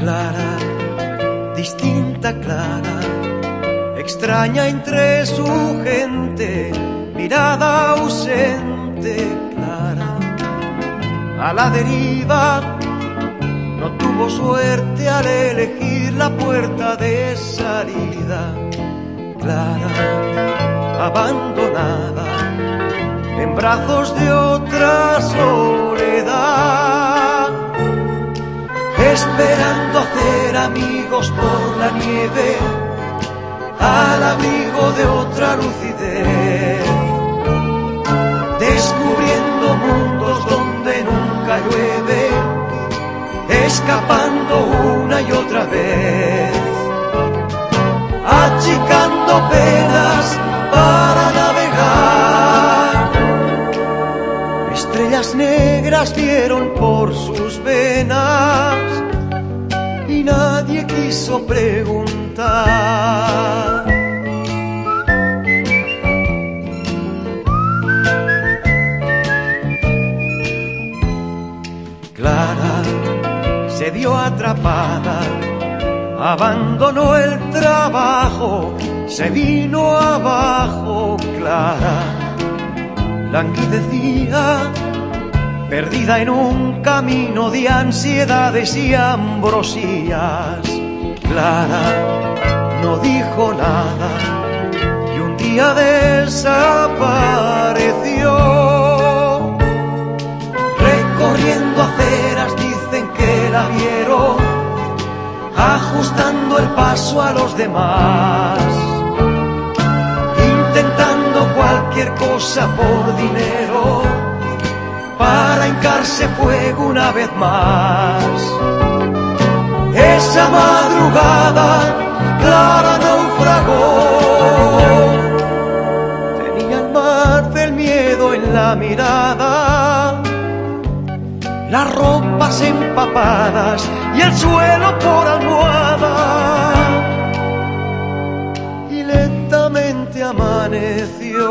Clara, Clara, extraña entre su gente, mirada ausente, Clara, a la deriva, no tuvo suerte al elegir la puerta de salida, Clara, abandonada, en brazos de otra soledad, esperando hacer amigos por la nieve al abrigo de otra lucidez, descubriendo mundos donde nunca llueve, escapando una y otra vez, achicando penas para navegar. Estrellas negras vieron por sus venas preguntar. Clara se vio atrapada, abandonó el trabajo, se vino abajo, Clara, languidecía perdida en un camino de ansiedades y ambrosías. Clara no dijo nada y un día desapareció. Recorriendo aceras dicen que la vieron, ajustando el paso a los demás. Intentando cualquier cosa por dinero para hincarse fuego una vez más. Esa madrugada Clara naufragó, tenía el mar del miedo en la mirada, las ropas empapadas y el suelo por almohada, y lentamente amaneció.